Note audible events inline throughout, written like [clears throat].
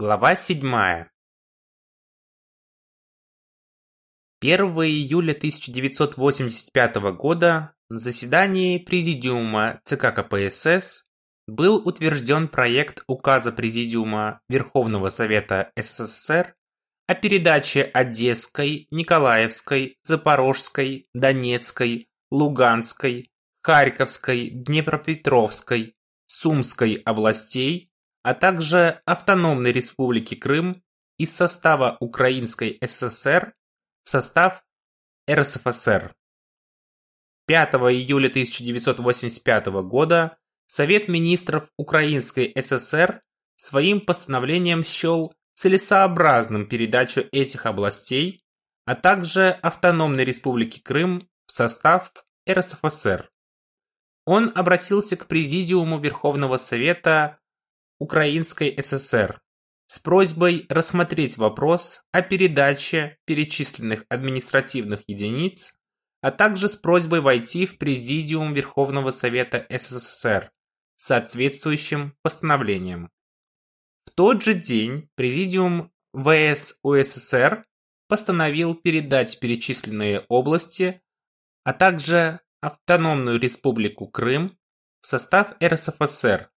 Глава 7. 1 июля 1985 года на заседании Президиума ЦК КПСС был утвержден проект указа Президиума Верховного Совета СССР о передаче Одесской, Николаевской, Запорожской, Донецкой, Луганской, Харьковской, Днепропетровской, Сумской областей а также Автономной Республики Крым из состава Украинской ССР в состав РСФСР. 5 июля 1985 года Совет министров Украинской ССР своим постановлением счел целесообразным передачу этих областей, а также Автономной Республики Крым в состав РСФСР. Он обратился к Президиуму Верховного Совета Украинской ССР с просьбой рассмотреть вопрос о передаче перечисленных административных единиц, а также с просьбой войти в Президиум Верховного Совета СССР с соответствующим постановлением. В тот же день Президиум ВС УССР постановил передать перечисленные области, а также Автономную Республику Крым в состав РСФСР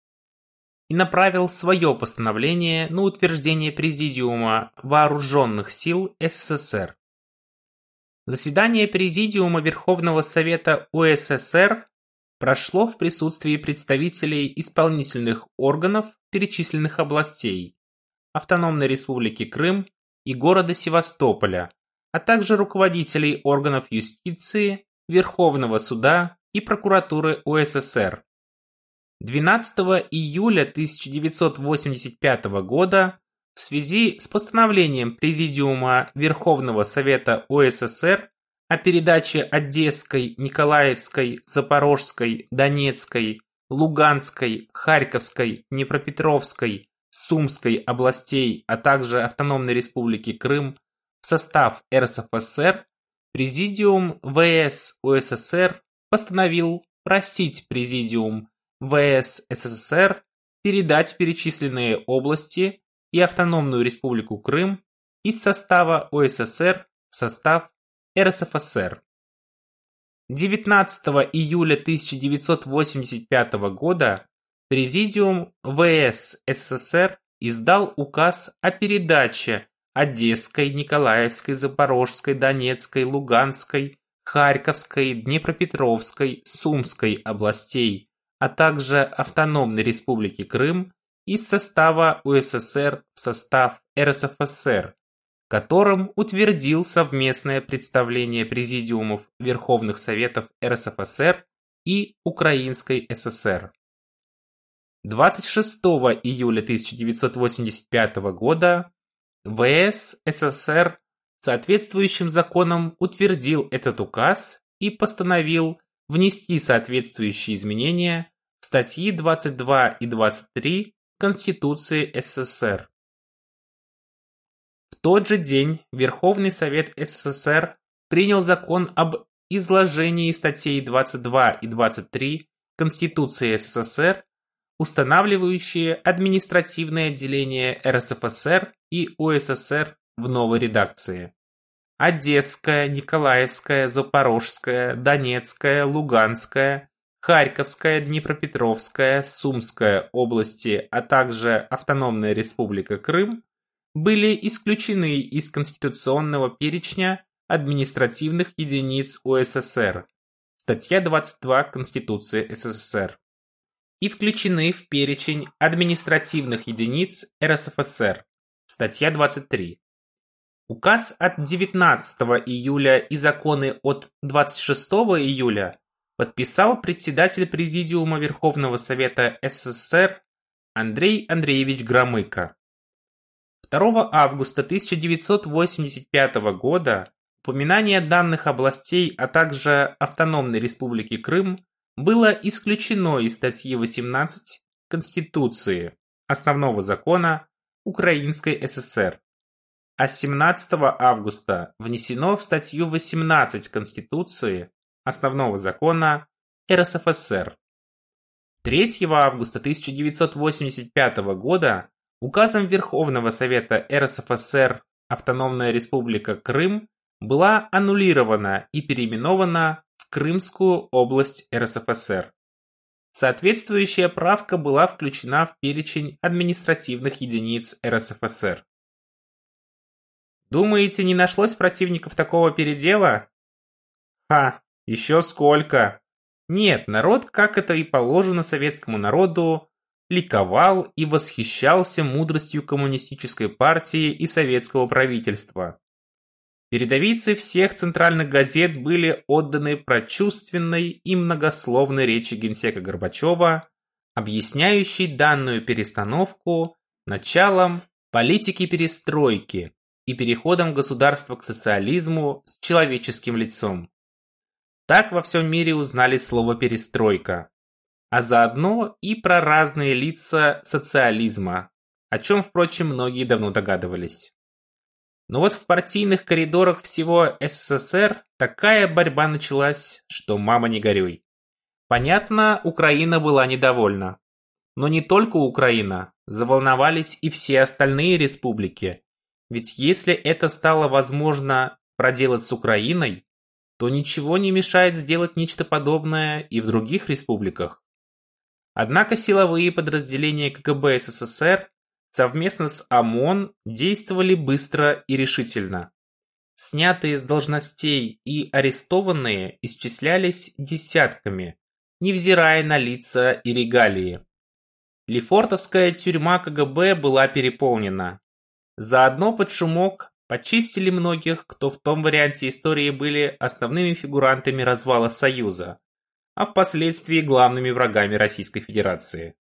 и направил свое постановление на утверждение Президиума Вооруженных сил СССР. Заседание Президиума Верховного Совета УССР прошло в присутствии представителей исполнительных органов перечисленных областей, Автономной Республики Крым и города Севастополя, а также руководителей органов юстиции, Верховного суда и прокуратуры УССР. 12 июля 1985 года в связи с постановлением Президиума Верховного Совета ОССР о передаче Одесской, Николаевской, Запорожской, Донецкой, Луганской, Харьковской, Днепропетровской, Сумской областей, а также Автономной Республики Крым в состав РСФСР, Президиум ВС УССР постановил просить Президиум ВС СССР передать перечисленные области и Автономную Республику Крым из состава ОССР в состав РСФСР. 19 июля 1985 года Президиум ВС СССР издал указ о передаче Одесской, Николаевской, Запорожской, Донецкой, Луганской, Харьковской, Днепропетровской, Сумской областей а также Автономной Республики Крым из состава УССР в состав РСФСР, которым утвердил совместное представление президиумов Верховных Советов РСФСР и Украинской ССР. 26 июля 1985 года ВС СССР соответствующим законом утвердил этот указ и постановил внести соответствующие изменения статьи 22 и 23 Конституции СССР. В тот же день Верховный Совет СССР принял закон об изложении статей 22 и 23 Конституции СССР, устанавливающие административное отделение РСФСР и УССР в новой редакции. Одесская, Николаевская, Запорожская, Донецкая, Луганская, Харьковская, Днепропетровская, Сумская области, а также Автономная Республика Крым были исключены из конституционного перечня административных единиц УССР, статья 22 Конституции СССР, и включены в перечень административных единиц РСФСР, статья 23. Указ от 19 июля и законы от 26 июля подписал председатель Президиума Верховного Совета СССР Андрей Андреевич Громыко. 2 августа 1985 года упоминание данных областей, а также Автономной Республики Крым было исключено из статьи 18 Конституции Основного закона Украинской ССР, а с 17 августа внесено в статью 18 Конституции Основного закона РСФСР. 3 августа 1985 года Указом Верховного Совета РСФСР Автономная Республика Крым была аннулирована и переименована в Крымскую область РСФСР. Соответствующая правка была включена в перечень административных единиц РСФСР. Думаете, не нашлось противников такого передела? Ха, еще сколько! Нет, народ, как это и положено советскому народу, ликовал и восхищался мудростью коммунистической партии и советского правительства. Передовицы всех центральных газет были отданы прочувственной и многословной речи генсека Горбачева, объясняющей данную перестановку началом политики перестройки и переходом государства к социализму с человеческим лицом. Так во всем мире узнали слово «перестройка», а заодно и про разные лица социализма, о чем, впрочем, многие давно догадывались. Но вот в партийных коридорах всего СССР такая борьба началась, что мама не горюй. Понятно, Украина была недовольна. Но не только Украина, заволновались и все остальные республики. Ведь если это стало возможно проделать с Украиной, то ничего не мешает сделать нечто подобное и в других республиках. Однако силовые подразделения КГБ СССР совместно с ОМОН действовали быстро и решительно. Снятые с должностей и арестованные исчислялись десятками, невзирая на лица и регалии. Лефортовская тюрьма КГБ была переполнена. Заодно под шумок Почистили многих, кто в том варианте истории были основными фигурантами развала Союза, а впоследствии главными врагами Российской Федерации.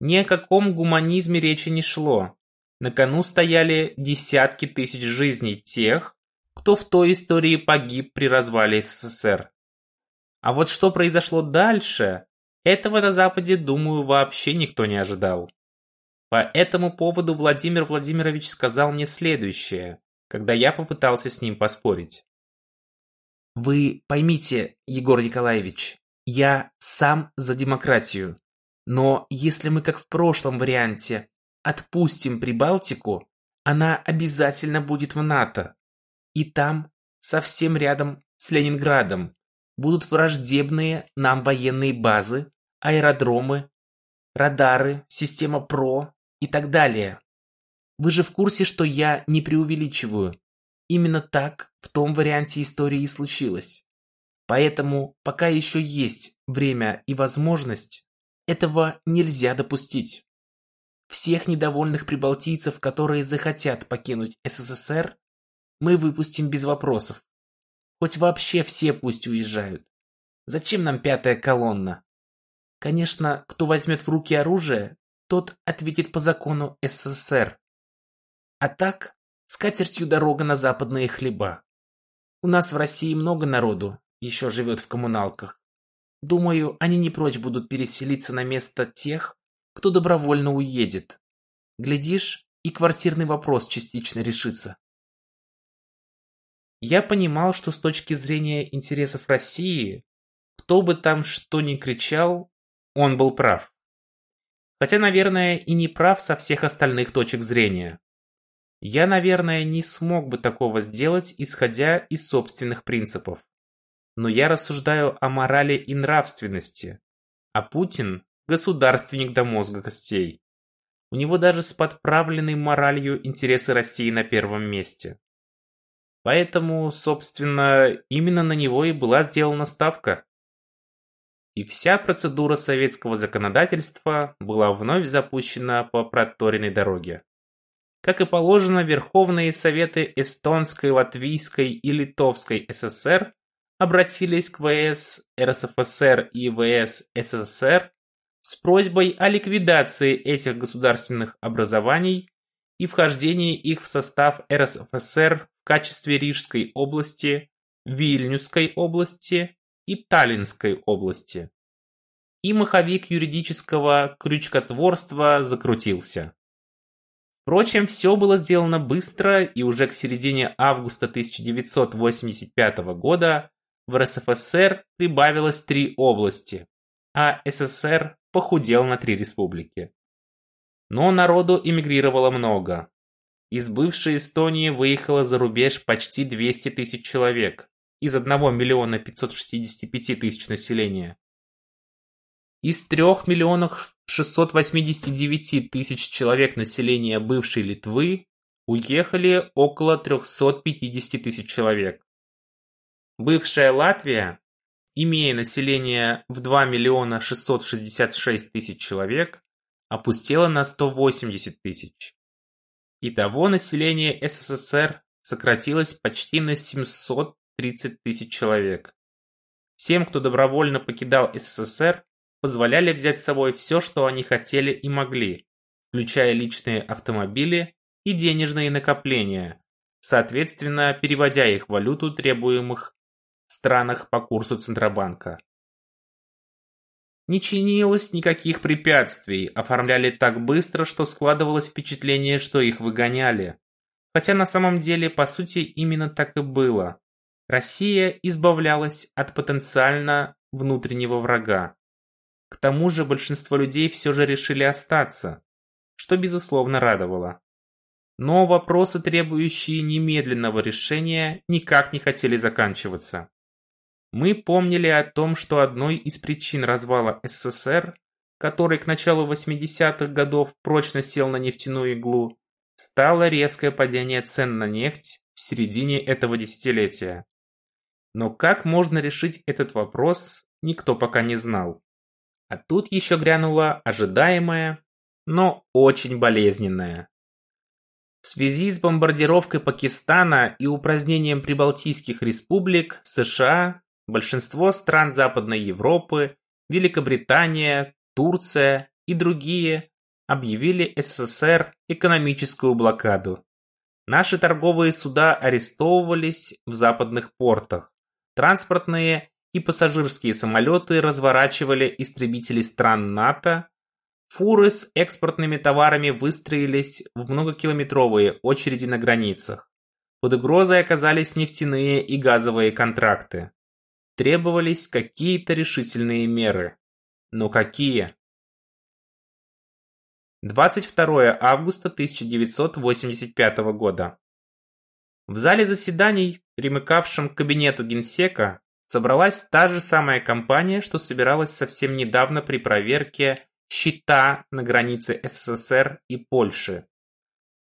Ни о каком гуманизме речи не шло. На кону стояли десятки тысяч жизней тех, кто в той истории погиб при развале СССР. А вот что произошло дальше, этого на Западе, думаю, вообще никто не ожидал. По этому поводу Владимир Владимирович сказал мне следующее когда я попытался с ним поспорить. Вы поймите, Егор Николаевич, я сам за демократию. Но если мы, как в прошлом варианте, отпустим Прибалтику, она обязательно будет в НАТО. И там, совсем рядом с Ленинградом, будут враждебные нам военные базы, аэродромы, радары, система ПРО и так далее. Вы же в курсе, что я не преувеличиваю. Именно так в том варианте истории и случилось. Поэтому, пока еще есть время и возможность, этого нельзя допустить. Всех недовольных прибалтийцев, которые захотят покинуть СССР, мы выпустим без вопросов. Хоть вообще все пусть уезжают. Зачем нам пятая колонна? Конечно, кто возьмет в руки оружие, тот ответит по закону СССР. А так, с катертью дорога на западные хлеба. У нас в России много народу еще живет в коммуналках. Думаю, они не прочь будут переселиться на место тех, кто добровольно уедет. Глядишь, и квартирный вопрос частично решится. Я понимал, что с точки зрения интересов России, кто бы там что ни кричал, он был прав. Хотя, наверное, и не прав со всех остальных точек зрения. Я, наверное, не смог бы такого сделать, исходя из собственных принципов. Но я рассуждаю о морали и нравственности. А Путин – государственник до мозга костей. У него даже с подправленной моралью интересы России на первом месте. Поэтому, собственно, именно на него и была сделана ставка. И вся процедура советского законодательства была вновь запущена по проторенной дороге. Как и положено, Верховные Советы Эстонской, Латвийской и Литовской ССР обратились к ВС РСФСР и ВС СССР с просьбой о ликвидации этих государственных образований и вхождении их в состав РСФСР в качестве Рижской области, Вильнюсской области и Таллинской области. И маховик юридического крючкотворства закрутился. Впрочем, все было сделано быстро, и уже к середине августа 1985 года в РСФСР прибавилось три области, а СССР похудел на три республики. Но народу эмигрировало много. Из бывшей Эстонии выехало за рубеж почти 200 тысяч человек из 1 миллиона 565 тысяч населения. Из 3 миллионов 689 тысяч человек населения бывшей Литвы уехали около 350 тысяч человек. Бывшая Латвия, имея население в 2 миллиона 666 тысяч человек, опустела на 180 тысяч. Итого население СССР сократилось почти на 730 тысяч человек. Тем, кто добровольно покидал СССР, позволяли взять с собой все, что они хотели и могли, включая личные автомобили и денежные накопления, соответственно переводя их в валюту требуемых странах по курсу Центробанка. Не чинилось никаких препятствий, оформляли так быстро, что складывалось впечатление, что их выгоняли. Хотя на самом деле, по сути, именно так и было. Россия избавлялась от потенциально внутреннего врага. К тому же большинство людей все же решили остаться, что безусловно радовало. Но вопросы, требующие немедленного решения, никак не хотели заканчиваться. Мы помнили о том, что одной из причин развала СССР, который к началу 80-х годов прочно сел на нефтяную иглу, стало резкое падение цен на нефть в середине этого десятилетия. Но как можно решить этот вопрос, никто пока не знал. А тут еще грянула ожидаемая, но очень болезненная. В связи с бомбардировкой Пакистана и упразднением прибалтийских республик, США, большинство стран Западной Европы, Великобритания, Турция и другие объявили СССР экономическую блокаду. Наши торговые суда арестовывались в западных портах. Транспортные и пассажирские самолеты разворачивали истребители стран НАТО, фуры с экспортными товарами выстроились в многокилометровые очереди на границах. Под угрозой оказались нефтяные и газовые контракты. Требовались какие-то решительные меры. Но какие? 22 августа 1985 года. В зале заседаний, примыкавшем к кабинету генсека, собралась та же самая компания, что собиралась совсем недавно при проверке счета на границе СССР и Польши.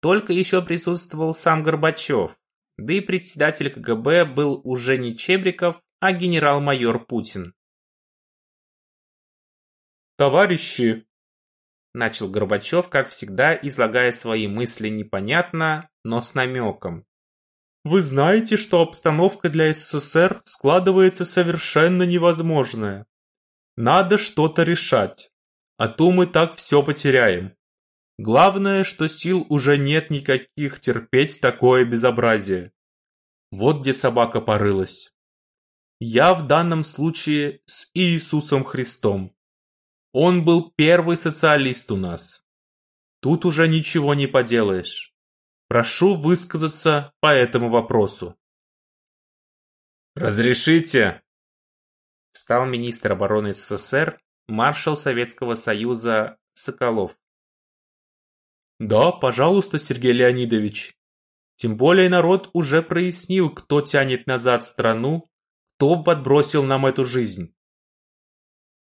Только еще присутствовал сам Горбачев, да и председатель КГБ был уже не Чебриков, а генерал-майор Путин. «Товарищи!» – начал Горбачев, как всегда, излагая свои мысли непонятно, но с намеком. Вы знаете, что обстановка для СССР складывается совершенно невозможная. Надо что-то решать, а то мы так все потеряем. Главное, что сил уже нет никаких терпеть такое безобразие. Вот где собака порылась. Я в данном случае с Иисусом Христом. Он был первый социалист у нас. Тут уже ничего не поделаешь. Прошу высказаться по этому вопросу. Разрешите? Встал министр обороны СССР, маршал Советского Союза Соколов. Да, пожалуйста, Сергей Леонидович. Тем более народ уже прояснил, кто тянет назад страну, кто подбросил нам эту жизнь.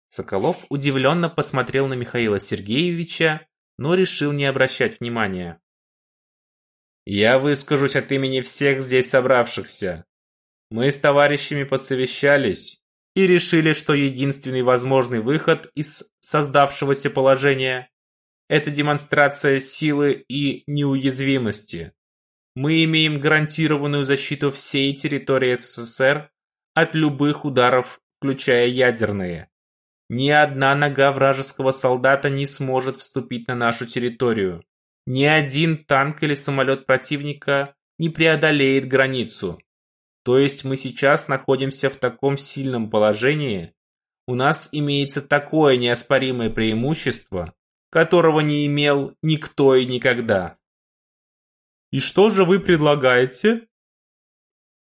Соколов удивленно посмотрел на Михаила Сергеевича, но решил не обращать внимания. Я выскажусь от имени всех здесь собравшихся. Мы с товарищами посовещались и решили, что единственный возможный выход из создавшегося положения – это демонстрация силы и неуязвимости. Мы имеем гарантированную защиту всей территории СССР от любых ударов, включая ядерные. Ни одна нога вражеского солдата не сможет вступить на нашу территорию. Ни один танк или самолет противника не преодолеет границу. То есть мы сейчас находимся в таком сильном положении, у нас имеется такое неоспоримое преимущество, которого не имел никто и никогда. И что же вы предлагаете?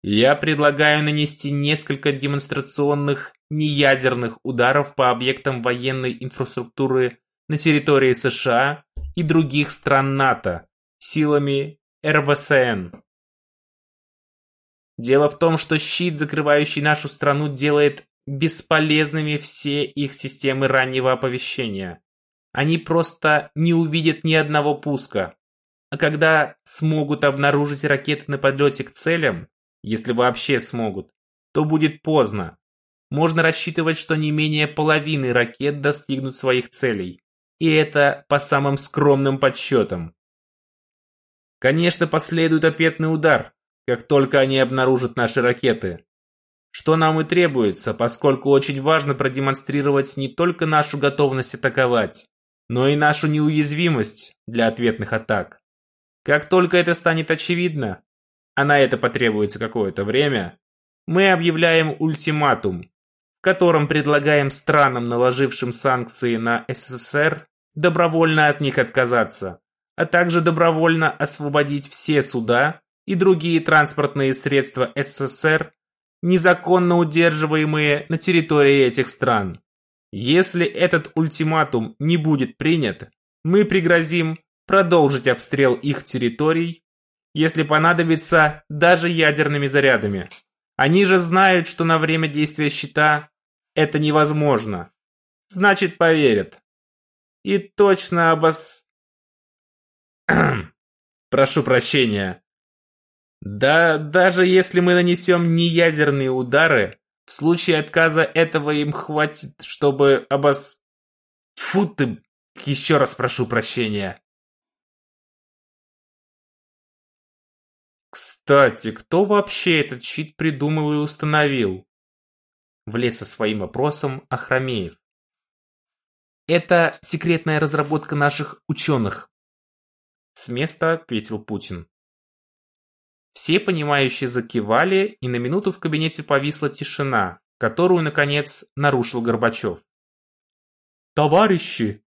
Я предлагаю нанести несколько демонстрационных неядерных ударов по объектам военной инфраструктуры на территории США и других стран НАТО силами РВСН. Дело в том, что щит, закрывающий нашу страну, делает бесполезными все их системы раннего оповещения. Они просто не увидят ни одного пуска. А когда смогут обнаружить ракеты на подлете к целям, если вообще смогут, то будет поздно. Можно рассчитывать, что не менее половины ракет достигнут своих целей. И это по самым скромным подсчетам. Конечно, последует ответный удар, как только они обнаружат наши ракеты. Что нам и требуется, поскольку очень важно продемонстрировать не только нашу готовность атаковать, но и нашу неуязвимость для ответных атак. Как только это станет очевидно, а на это потребуется какое-то время, мы объявляем ультиматум, в котором предлагаем странам, наложившим санкции на СССР, добровольно от них отказаться, а также добровольно освободить все суда и другие транспортные средства СССР, незаконно удерживаемые на территории этих стран. Если этот ультиматум не будет принят, мы пригрозим продолжить обстрел их территорий, если понадобится, даже ядерными зарядами. Они же знают, что на время действия щита это невозможно. Значит, поверят. И точно обос... [clears throat] Прошу прощения. Да, даже если мы нанесем неядерные удары, в случае отказа этого им хватит, чтобы обос... Фу ты, еще раз прошу прощения. Кстати, кто вообще этот щит придумал и установил? Влез со своим вопросом Ахрамеев. Это секретная разработка наших ученых. С места ответил Путин. Все понимающие закивали, и на минуту в кабинете повисла тишина, которую, наконец, нарушил Горбачев. «Товарищи,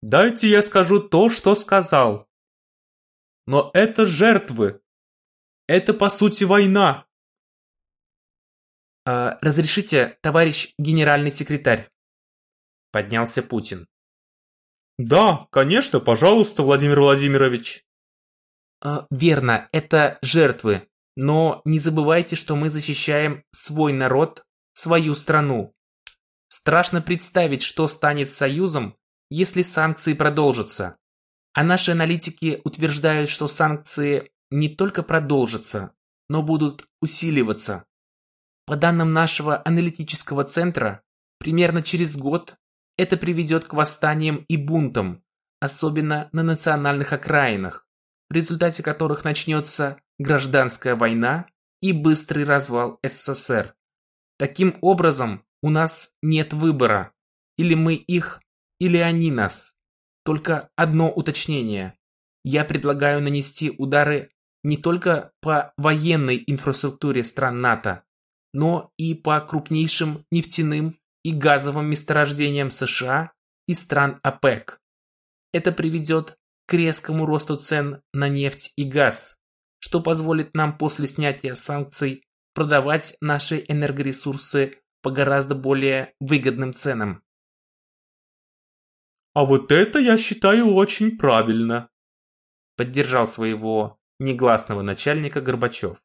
дайте я скажу то, что сказал. Но это жертвы. Это, по сути, война». «А, «Разрешите, товарищ генеральный секретарь?» Поднялся Путин. «Да, конечно, пожалуйста, Владимир Владимирович». А, верно, это жертвы. Но не забывайте, что мы защищаем свой народ, свою страну. Страшно представить, что станет с Союзом, если санкции продолжатся. А наши аналитики утверждают, что санкции не только продолжатся, но будут усиливаться. По данным нашего аналитического центра, примерно через год это приведет к восстаниям и бунтам, особенно на национальных окраинах в результате которых начнется гражданская война и быстрый развал СССР. Таким образом, у нас нет выбора. Или мы их, или они нас. Только одно уточнение. Я предлагаю нанести удары не только по военной инфраструктуре стран НАТО, но и по крупнейшим нефтяным и газовым месторождениям США и стран ОПЕК. Это приведет к резкому росту цен на нефть и газ, что позволит нам после снятия санкций продавать наши энергоресурсы по гораздо более выгодным ценам. А вот это я считаю очень правильно, поддержал своего негласного начальника Горбачев.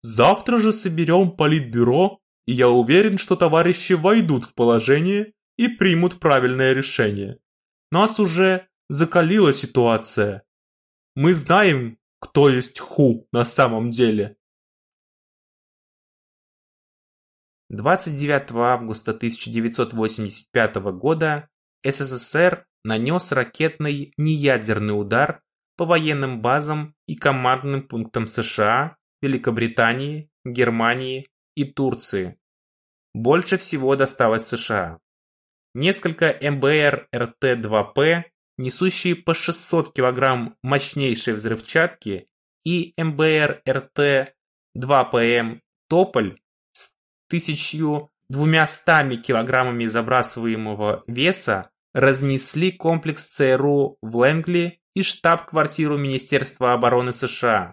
Завтра же соберем политбюро, и я уверен, что товарищи войдут в положение и примут правильное решение. Нас уже закалила ситуация. Мы знаем, кто есть Ху на самом деле. 29 августа 1985 года СССР нанес ракетный неядерный удар по военным базам и командным пунктам США, Великобритании, Германии и Турции. Больше всего досталось США. Несколько МБР РТ-2П несущие по 600 кг мощнейшей взрывчатки, и МБР-РТ-2ПМ «Тополь» с 1200 килограммами забрасываемого веса разнесли комплекс ЦРУ в Лэнгли и штаб-квартиру Министерства обороны США,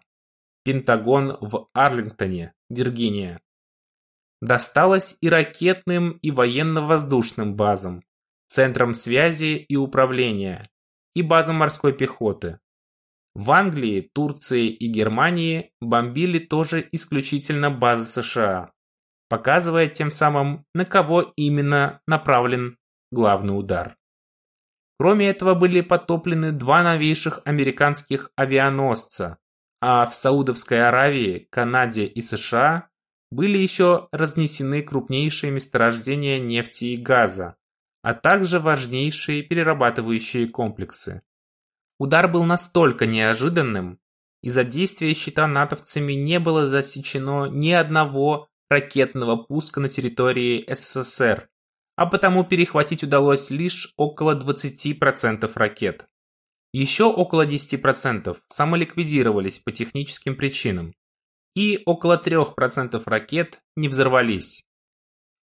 Пентагон в Арлингтоне, Виргиния. Досталось и ракетным, и военно-воздушным базам, центрам связи и управления, и базам морской пехоты. В Англии, Турции и Германии бомбили тоже исключительно базы США, показывая тем самым, на кого именно направлен главный удар. Кроме этого были потоплены два новейших американских авианосца, а в Саудовской Аравии, Канаде и США были еще разнесены крупнейшие месторождения нефти и газа, а также важнейшие перерабатывающие комплексы. Удар был настолько неожиданным, из-за действия щита натовцами не было засечено ни одного ракетного пуска на территории СССР, а потому перехватить удалось лишь около 20% ракет. Еще около 10% самоликвидировались по техническим причинам, и около 3% ракет не взорвались.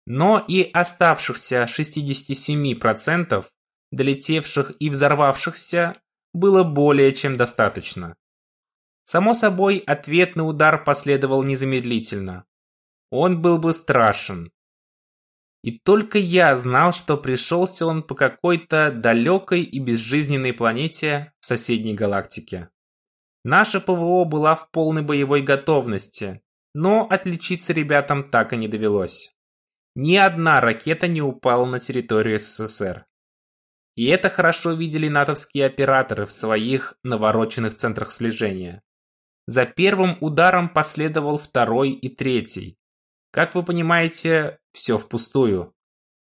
Но и оставшихся 67%, долетевших и взорвавшихся, было более чем достаточно. Само собой, ответный удар последовал незамедлительно. Он был бы страшен, и только я знал, что пришелся он по какой-то далекой и безжизненной планете в соседней галактике. Наша ПВО была в полной боевой готовности, но отличиться ребятам так и не довелось. Ни одна ракета не упала на территорию СССР. И это хорошо видели натовские операторы в своих навороченных центрах слежения. За первым ударом последовал второй и третий. Как вы понимаете, все впустую.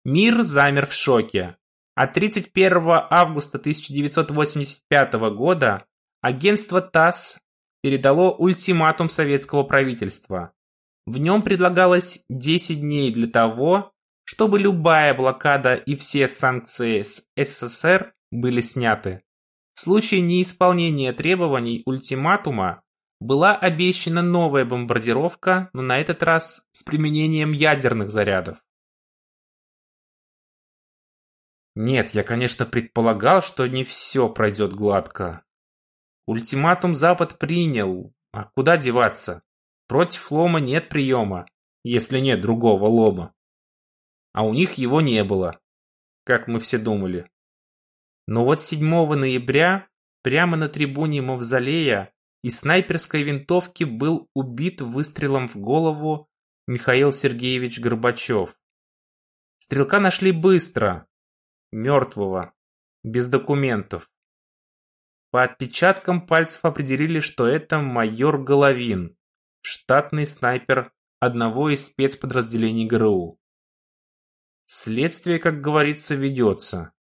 Мир замер в шоке. А 31 августа 1985 года агентство ТАСС передало ультиматум советского правительства. В нем предлагалось 10 дней для того, чтобы любая блокада и все санкции с СССР были сняты. В случае неисполнения требований ультиматума была обещана новая бомбардировка, но на этот раз с применением ядерных зарядов. Нет, я, конечно, предполагал, что не все пройдет гладко. Ультиматум Запад принял, а куда деваться? Против лома нет приема, если нет другого лома. А у них его не было, как мы все думали. Но вот 7 ноября, прямо на трибуне Мавзолея, из снайперской винтовки был убит выстрелом в голову Михаил Сергеевич Горбачев. Стрелка нашли быстро, мертвого, без документов. По отпечаткам пальцев определили, что это майор Головин, штатный снайпер одного из спецподразделений ГРУ. Следствие, как говорится, ведется.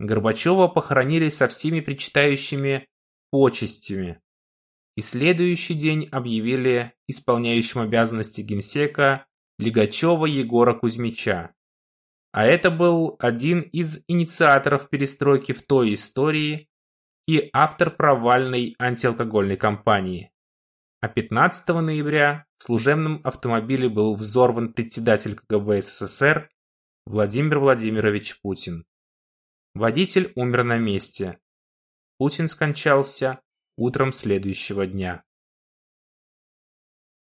Горбачева похоронили со всеми причитающими почестями и следующий день объявили исполняющим обязанности генсека Лигачева Егора Кузьмича. А это был один из инициаторов перестройки в той истории и автор провальной антиалкогольной кампании. А 15 ноября в служебном автомобиле был взорван председатель КГБ СССР Владимир Владимирович Путин. Водитель умер на месте. Путин скончался утром следующего дня.